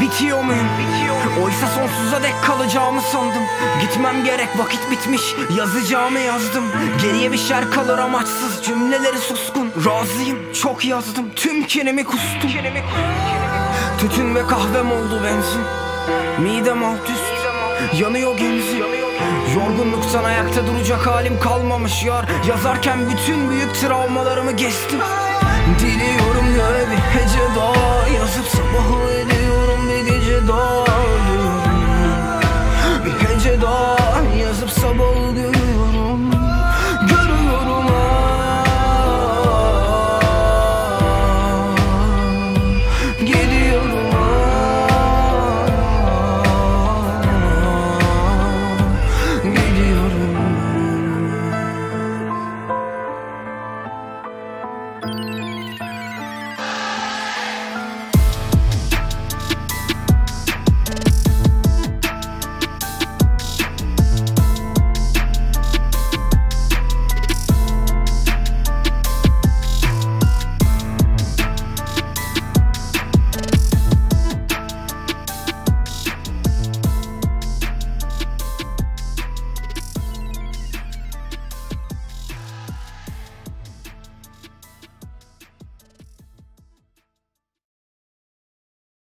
bitiyor muyum? Oysa sonsuza dek kalacağımı sandım. Gitmem gerek vakit bitmiş. Yazacağımı yazdım. Geriye bir şer kalır amaçsız. Cümleleri suskun. Razıyım çok yazdım. Tüm kinimi kustum. Tütün ve kahvem oldu benzin. Midem alt üst. Yanıyor genzin. Yorgunluktan ayakta duracak halim kalmamış yar. Yazarken bütün büyük travmalarımı geçtim Diliyorum